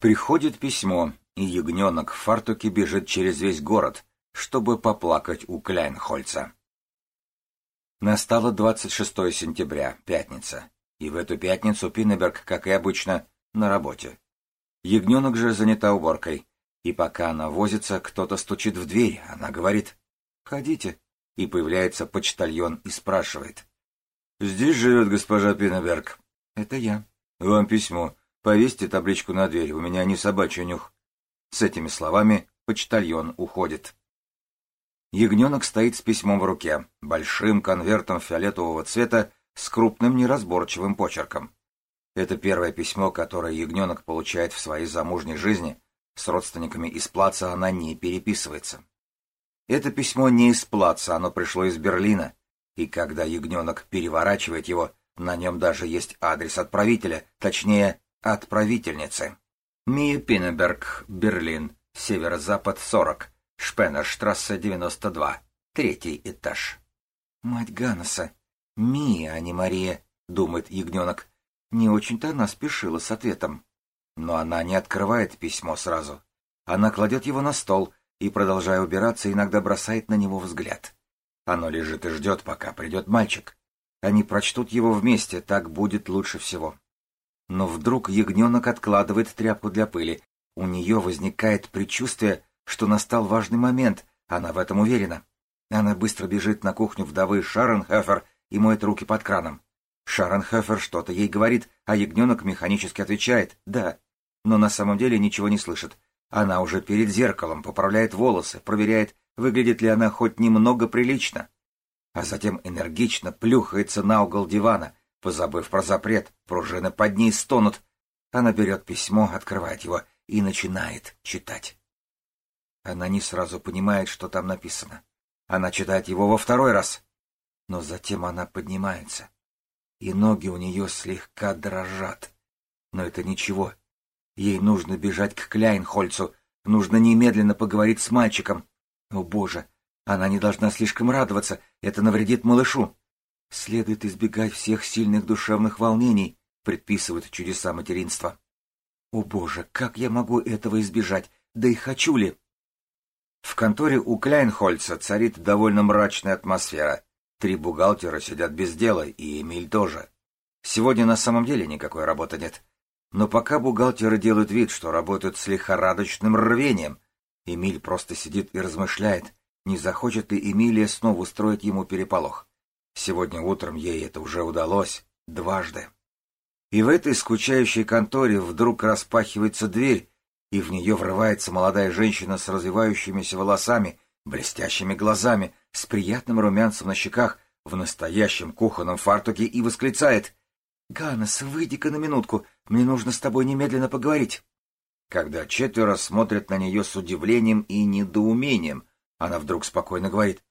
Приходит письмо, и ягненок в фартуке бежит через весь город, чтобы поплакать у Кляйнхольца. Настало 26 сентября, пятница, и в эту пятницу Пиннеберг, как и обычно, на работе. Ягненок же занята уборкой, и пока она возится, кто-то стучит в дверь, она говорит «Входите», и появляется почтальон и спрашивает. «Здесь живет госпожа Пиннеберг». «Это я». «Вам письмо. Повесьте табличку на дверь, у меня не собачий нюх». С этими словами почтальон уходит. Ягненок стоит с письмом в руке, большим конвертом фиолетового цвета с крупным неразборчивым почерком. Это первое письмо, которое ягненок получает в своей замужней жизни. С родственниками из Плаца она не переписывается. Это письмо не из Плаца, оно пришло из Берлина. И когда ягненок переворачивает его, на нем даже есть адрес отправителя, точнее, отправительницы. Мия Пиннеберг, Берлин, северо-запад 40, Шпеннерштрассе 92, третий этаж. Мать Ганнеса, Мия, а не Мария, думает ягненок. Не очень-то она спешила с ответом. Но она не открывает письмо сразу. Она кладет его на стол и, продолжая убираться, иногда бросает на него взгляд. Оно лежит и ждет, пока придет мальчик. Они прочтут его вместе, так будет лучше всего. Но вдруг ягненок откладывает тряпку для пыли. У нее возникает предчувствие, что настал важный момент, она в этом уверена. Она быстро бежит на кухню вдовы Шаренхефер и моет руки под краном. Шаренхефер что-то ей говорит, а ягненок механически отвечает «да». Но на самом деле ничего не слышит. Она уже перед зеркалом поправляет волосы, проверяет, выглядит ли она хоть немного прилично. А затем энергично плюхается на угол дивана, Позабыв про запрет, пружины под ней стонут. Она берет письмо, открывает его и начинает читать. Она не сразу понимает, что там написано. Она читает его во второй раз. Но затем она поднимается, и ноги у нее слегка дрожат. Но это ничего. Ей нужно бежать к Кляйнхольцу, нужно немедленно поговорить с мальчиком. О, боже, она не должна слишком радоваться, это навредит малышу. Следует избегать всех сильных душевных волнений, предписывают чудеса материнства. О боже, как я могу этого избежать? Да и хочу ли? В конторе у Кляйнхольца царит довольно мрачная атмосфера. Три бухгалтера сидят без дела, и Эмиль тоже. Сегодня на самом деле никакой работы нет. Но пока бухгалтеры делают вид, что работают с лихорадочным рвением, Эмиль просто сидит и размышляет, не захочет ли Эмилия снова устроить ему переполох. Сегодня утром ей это уже удалось дважды. И в этой скучающей конторе вдруг распахивается дверь, и в нее врывается молодая женщина с развивающимися волосами, блестящими глазами, с приятным румянцем на щеках, в настоящем кухонном фартуке и восклицает «Ганнес, выйди-ка на минутку, мне нужно с тобой немедленно поговорить». Когда четверо смотрят на нее с удивлением и недоумением, она вдруг спокойно говорит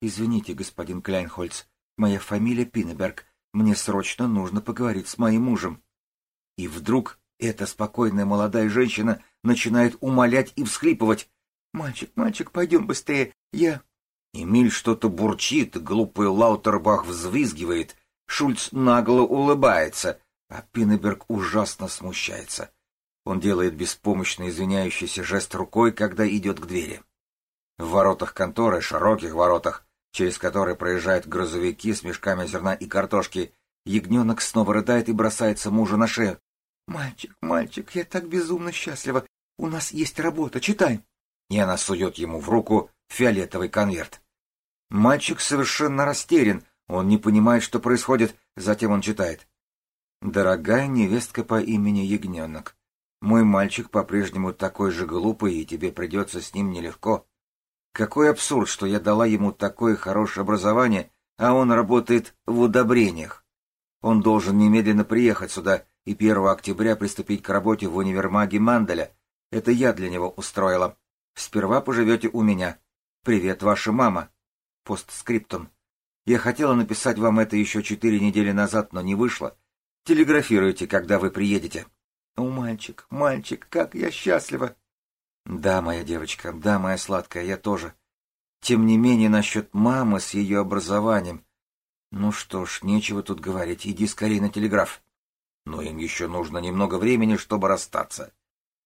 «Извините, господин Кляйнхольц, Моя фамилия Пиннеберг. Мне срочно нужно поговорить с моим мужем. И вдруг эта спокойная молодая женщина начинает умолять и всхлипывать. «Мальчик, мальчик, пойдем быстрее, я...» Эмиль что-то бурчит, глупый Лаутербах взвизгивает, Шульц нагло улыбается, а Пиннеберг ужасно смущается. Он делает беспомощно извиняющийся жест рукой, когда идет к двери. В воротах конторы, широких воротах, через который проезжают грузовики с мешками зерна и картошки, ягненок снова рыдает и бросается мужу на шею. «Мальчик, мальчик, я так безумно счастлива. У нас есть работа, читай». И она сует ему в руку фиолетовый конверт. Мальчик совершенно растерян, он не понимает, что происходит, затем он читает. «Дорогая невестка по имени Ягненок, мой мальчик по-прежнему такой же глупый, и тебе придется с ним нелегко. Какой абсурд, что я дала ему такое хорошее образование, а он работает в удобрениях. Он должен немедленно приехать сюда и 1 октября приступить к работе в универмаге Манделя. Это я для него устроила. Сперва поживете у меня. Привет, ваша мама. Постскриптум. Я хотела написать вам это еще четыре недели назад, но не вышло. Телеграфируйте, когда вы приедете. О, мальчик, мальчик, как я счастлива! Да, моя девочка, да, моя сладкая, я тоже. Тем не менее, насчет мамы с ее образованием. Ну что ж, нечего тут говорить, иди скорее на телеграф. Но им еще нужно немного времени, чтобы расстаться.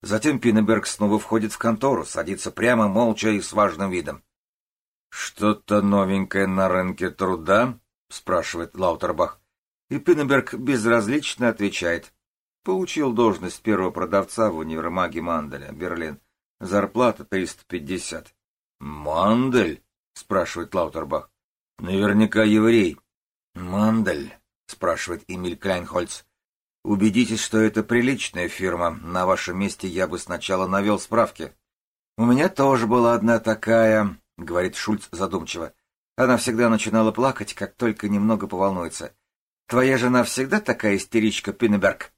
Затем Пиннеберг снова входит в контору, садится прямо, молча и с важным видом. «Что-то новенькое на рынке труда?» — спрашивает Лаутербах. И Пиннеберг безразлично отвечает. Получил должность первого продавца в универмаге Манделя, Берлин. Зарплата 350. «Мандель?» — спрашивает Лаутербах. «Наверняка еврей». «Мандель?» — спрашивает Эмиль Кляйнхольц. «Убедитесь, что это приличная фирма. На вашем месте я бы сначала навел справки». «У меня тоже была одна такая», — говорит Шульц задумчиво. Она всегда начинала плакать, как только немного поволнуется. «Твоя жена всегда такая истеричка, Пиннеберг?»